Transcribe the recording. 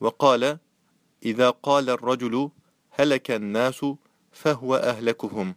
وقال إذا قال الرجل هلك الناس فهو أهلكهم.